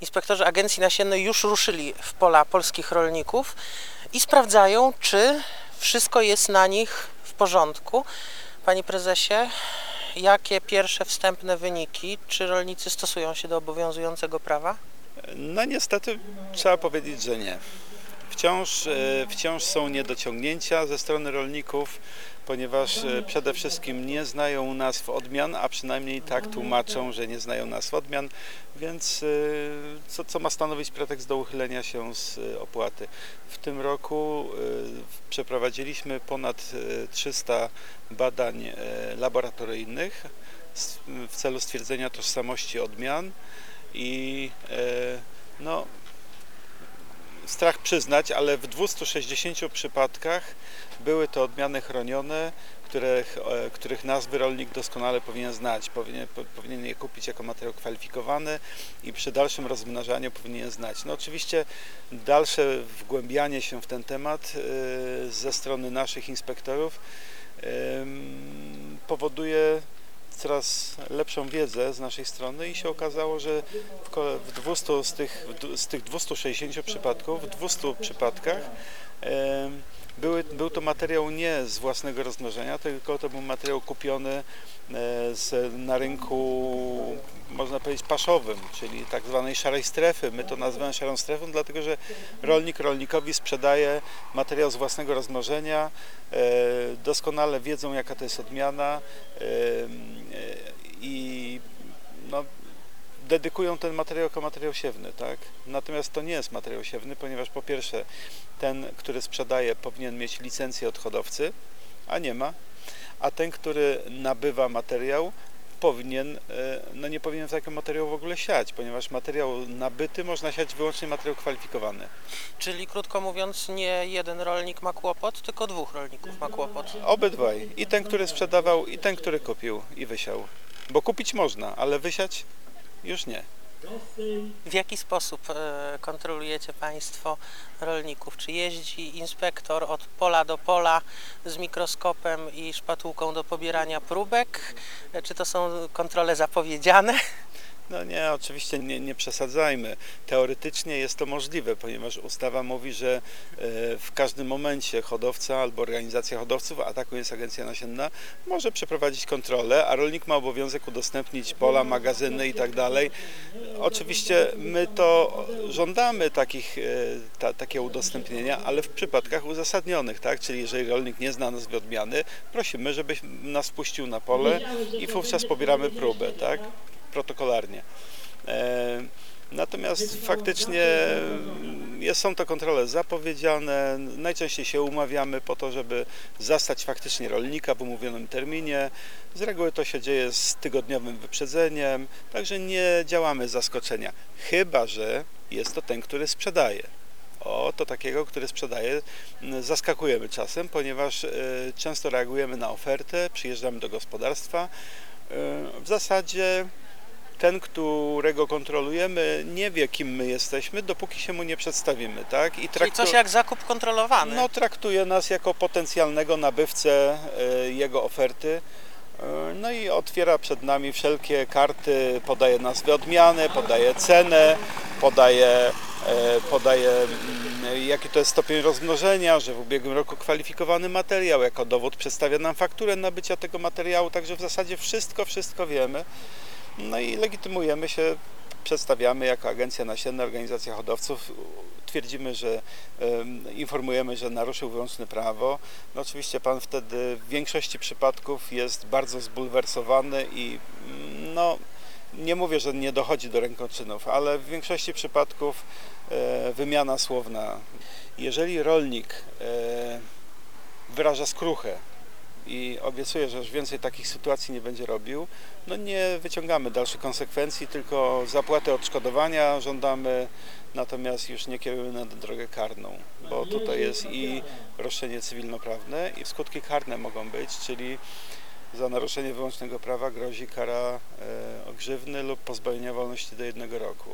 Inspektorzy Agencji Nasiennej już ruszyli w pola polskich rolników i sprawdzają, czy wszystko jest na nich w porządku. Panie prezesie, jakie pierwsze wstępne wyniki? Czy rolnicy stosują się do obowiązującego prawa? No niestety trzeba powiedzieć, że nie. Wciąż, e, wciąż są niedociągnięcia ze strony rolników, ponieważ e, przede wszystkim nie znają nazw odmian, a przynajmniej tak tłumaczą, że nie znają nazw odmian, więc e, co, co ma stanowić pretekst do uchylenia się z opłaty. W tym roku przeprowadziliśmy ponad e, 300 badań laboratoryjnych w celu stwierdzenia tożsamości odmian i no, strach przyznać, ale w 260 przypadkach były to odmiany chronione, których, e, których nazwy rolnik doskonale powinien znać. Powinien, po- powinien je kupić jako materiał kwalifikowany i przy dalszym rozmnażaniu powinien znać. No oczywiście dalsze wgłębianie się w ten temat e, ze strony naszych inspektorów powoduje coraz lepszą wiedzę z naszej strony i się okazało, że w, ko- w 200 z tych, z tych 260 przypadków, w 200 przypadkach były, był to materiał nie z własnego rozmnożenia, tylko to był materiał kupiony e, z, na rynku, można powiedzieć, paszowym, czyli tak zwanej szarej strefy. My to nazywamy szarą strefą, dlatego że rolnik rolnikowi sprzedaje materiał z własnego rozmnożenia, e, doskonale wiedzą, jaka to jest odmiana e, i no, dedykują ten materiał jako materiał siewny, tak? Natomiast to nie jest materiał siewny, ponieważ po pierwsze ten, który sprzedaje powinien mieć licencję od hodowcy, a nie ma, a ten, który nabywa materiał powinien, e, no nie powinien takiego materiału w ogóle siać, ponieważ materiał nabyty można siać wyłącznie materiał kwalifikowany. Czyli krótko mówiąc, nie jeden rolnik ma kłopot, tylko dwóch rolników ma kłopot. Obydwaj, i ten, który sprzedawał, i ten, który kupił i wysiał. Bo kupić można, ale wysiać już nie. W jaki sposób e, kontrolujecie Państwo rolników? Czy jeździ inspektor od pola do pola z mikroskopem i szpatułką do pobierania próbek? E, Czy to są kontrole zapowiedziane? No nie, oczywiście nie, nie przesadzajmy. Teoretycznie jest to możliwe, ponieważ ustawa mówi, że e, w każdym momencie hodowca albo organizacja hodowców, a taką jest Agencja Nasienna, może przeprowadzić kontrolę, a rolnik ma obowiązek udostępnić pola, magazyny i tak dalej. Oczywiście my to żądamy takich, e, ta, takie udostępnienia, ale w przypadkach uzasadnionych, tak? Czyli jeżeli rolnik nie zna nazwy odmiany, prosimy, żebyś nas wpuścił na pole i wówczas pobieramy próbę, tak? Protokolarnie. E, Natomiast faktycznie są to kontrole zapowiedziane. Najczęściej się umawiamy po to, żeby zastać faktycznie rolnika w umówionym terminie. Z reguły to się dzieje z tygodniowym wyprzedzeniem, także nie działamy zaskoczenia. Chyba, że jest to ten, który sprzedaje. O, to takiego, który sprzedaje, zaskakujemy czasem, ponieważ e, często reagujemy na ofertę, przyjeżdżamy do gospodarstwa. E, w zasadzie ten, którego kontrolujemy, nie wie, kim my jesteśmy, dopóki się mu nie przedstawimy, tak? I Czyli coś jak zakup kontrolowany. no, traktuje nas jako potencjalnego nabywcę e, jego oferty. E, No i otwiera przed nami wszelkie karty, podaje nazwę odmiany, podaje cenę, podaje, e, podaje mm, jaki to jest stopień rozmnożenia, że w ubiegłym roku kwalifikowany materiał, jako dowód przedstawia nam fakturę nabycia tego materiału, także w zasadzie wszystko, wszystko wiemy. No i legitymujemy się, przedstawiamy jako Agencja Nasienna, Organizacja Hodowców. Twierdzimy, że em, informujemy, że naruszył wyłączne prawo. No oczywiście Pan wtedy w większości przypadków jest bardzo zbulwersowany i mm, no, nie mówię, że nie dochodzi do rękoczynów, ale w większości przypadków e, wymiana słowna. Jeżeli rolnik e, wyraża skruchę i obiecuje, że już więcej takich sytuacji nie będzie robił, no nie wyciągamy dalszych konsekwencji, tylko zapłatę odszkodowania żądamy, natomiast już nie kierujemy na drogę karną, bo tutaj jest i roszczenie cywilnoprawne i skutki karne mogą być, czyli za naruszenie wyłącznego prawa grozi kara e, lub pozbawienia wolności do jednego roku.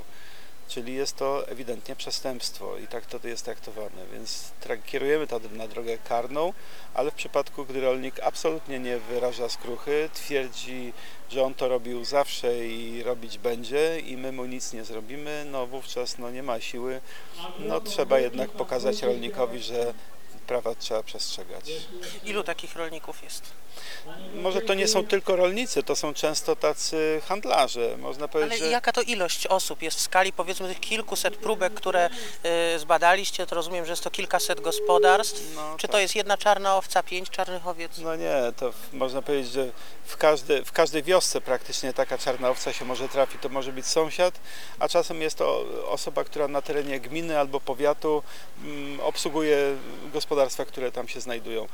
Czyli jest to ewidentnie przestępstwo i tak to jest traktowane, więc kierujemy to na drogę karną, ale w przypadku, gdy rolnik absolutnie nie wyraża skruchy, twierdzi, że on to robił zawsze i robić będzie i my mu nic nie zrobimy, no wówczas no, nie ma siły, no trzeba jednak pokazać rolnikowi, że prawa trzeba przestrzegać. Ilu takich rolników jest? Może to nie są tylko rolnicy, to są często tacy handlarze, można Ale powiedzieć, że... jaka to ilość osób jest w skali powiedzmy tych kilkuset próbek, które y, zbadaliście, to rozumiem, że jest to kilkaset gospodarstw. No, Czy tak. to jest jedna czarna owca, pięć czarnych owiec? No nie, to w- można powiedzieć, że w, każde, w każdej wiosce praktycznie taka czarna owca się może trafić. To może być sąsiad, a czasem jest to osoba, która na terenie gminy albo powiatu mm, obsługuje gospodarstwa, które tam się znajdują.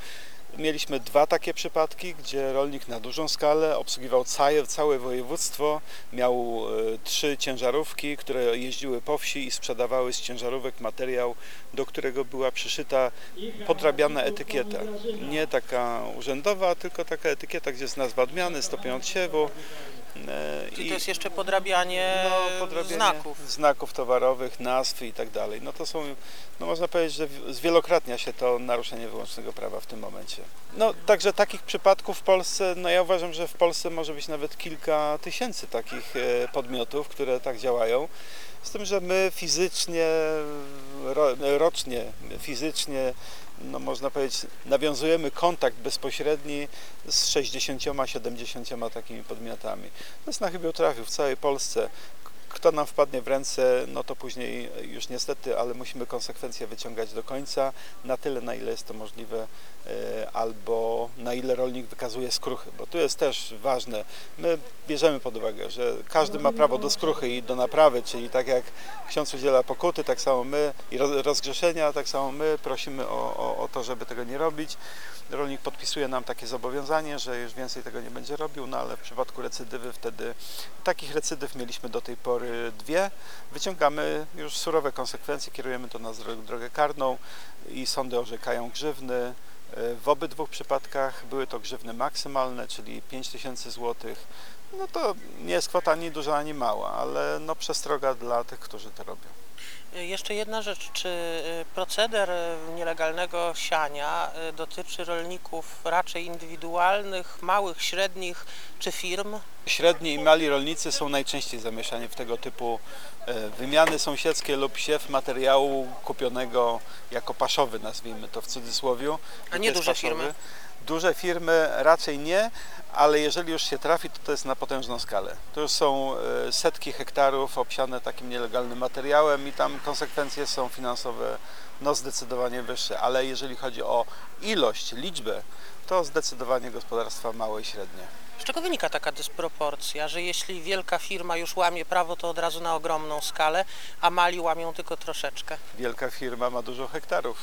Mieliśmy dwa takie przypadki, gdzie rolnik na dużą skalę obsługiwał całe, całe województwo, miał e, trzy ciężarówki, które jeździły po wsi i sprzedawały z ciężarówek materiał, do którego była przyszyta podrabiana etykieta. Nie taka urzędowa, tylko taka etykieta, gdzie jest nazwa odmiany, stopień odsiewu. E, Czyli i- to jest jeszcze podrabianie, no, podrabianie znaków. znaków towarowych, nazw i tak dalej. No to są, no można powiedzieć, że zwielokrotnia się to naruszenie wyłącznego prawa w tym momencie. No także takich przypadków w Polsce, no ja uważam, że w Polsce może być nawet kilka tysięcy takich e, podmiotów, które tak działają. Z tym, że my fizycznie, ro, rocznie, fizycznie, no można powiedzieć, nawiązujemy kontakt bezpośredni z 60-70 takimi podmiotami. To jest na chybił trafił w całej Polsce. Kto nam wpadnie w ręce, no to później już niestety, ale musimy konsekwencje wyciągać do końca, na tyle, na ile jest to możliwe, e, albo na ile rolnik wykazuje skruchy, bo tu jest też ważne. My bierzemy pod uwagę, że każdy ma prawo do skruchy i do naprawy, czyli tak jak ksiądz udziela pokuty, tak samo my i roz- rozgrzeszenia, tak samo my prosimy o, o, o to, żeby tego nie robić. Rolnik podpisuje nam takie zobowiązanie, że już więcej tego nie będzie robił, no ale w przypadku recydywy wtedy takich recydyw mieliśmy do tej pory dwie. Wyciągamy już surowe konsekwencje, kierujemy to na dro- drogę karną i sądy orzekają grzywny. E, W obydwu przypadkach były to grzywny maksymalne, czyli 5000 zł. No to nie jest kwota ani duża, ani mała, ale no przestroga dla tych, którzy to robią. Y, Jeszcze jedna rzecz, czy y, proceder y, nielegalnego siania dotyczy rolników raczej indywidualnych, małych, średnich czy firm? Średni i mali rolnicy są najczęściej zamieszani w tego typu wymiany sąsiedzkie lub siew materiału kupionego jako paszowy, nazwijmy to w cudzysłowie. A nie duże firmy? Duże firmy raczej nie, ale jeżeli już się trafi, to to jest na potężną skalę. To już są e, setki hektarów obsiane takim nielegalnym materiałem i tam konsekwencje są finansowe no zdecydowanie wyższe, ale jeżeli chodzi o ilość, liczbę, to zdecydowanie gospodarstwa małe i średnie. Z czego wynika taka dysproporcja, że jeśli wielka firma już łamie prawo, to od razu na ogromną skalę, a mali łamią tylko troszeczkę? wielka firma ma dużo hektarów.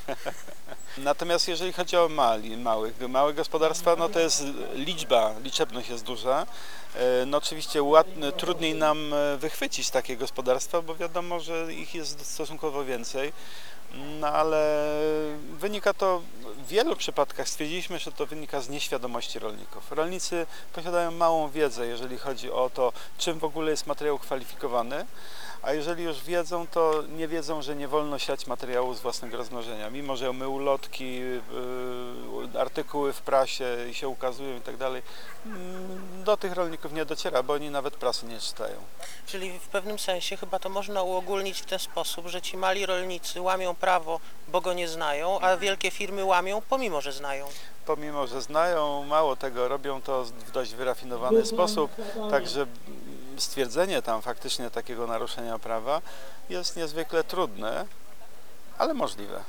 Natomiast jeżeli chodzi o mali, małych, małe gospodarstwa, no to jest liczba, liczebność jest duża. E, No oczywiście trudniej nam e, wychwycić takie gospodarstwa, bo wiadomo, że ich jest stosunkowo więcej. No ale wynika to w wielu przypadkach stwierdziliśmy, że to wynika z nieświadomości rolników. Rolnicy posiadają małą wiedzę, jeżeli chodzi o to, czym w ogóle jest materiał kwalifikowany, a jeżeli już wiedzą, to nie wiedzą, że nie wolno siać materiału z własnego rozmnożenia. Mimo, że my ulotki, yy, artykuły w prasie się ukazują i tak dalej, mm, do tych rolników nie dociera, bo oni nawet prasy nie czytają. Czyli w pewnym sensie chyba to można uogólnić w ten sposób, że ci mali rolnicy łamią prawo, bo go nie znają, a wielkie firmy łamią, pomimo że znają. pomimo że znają, mało tego, robią to w dość wyrafinowany sposób, także stwierdzenie tam faktycznie takiego naruszenia prawa jest niezwykle trudne, ale możliwe.